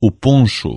o poncho.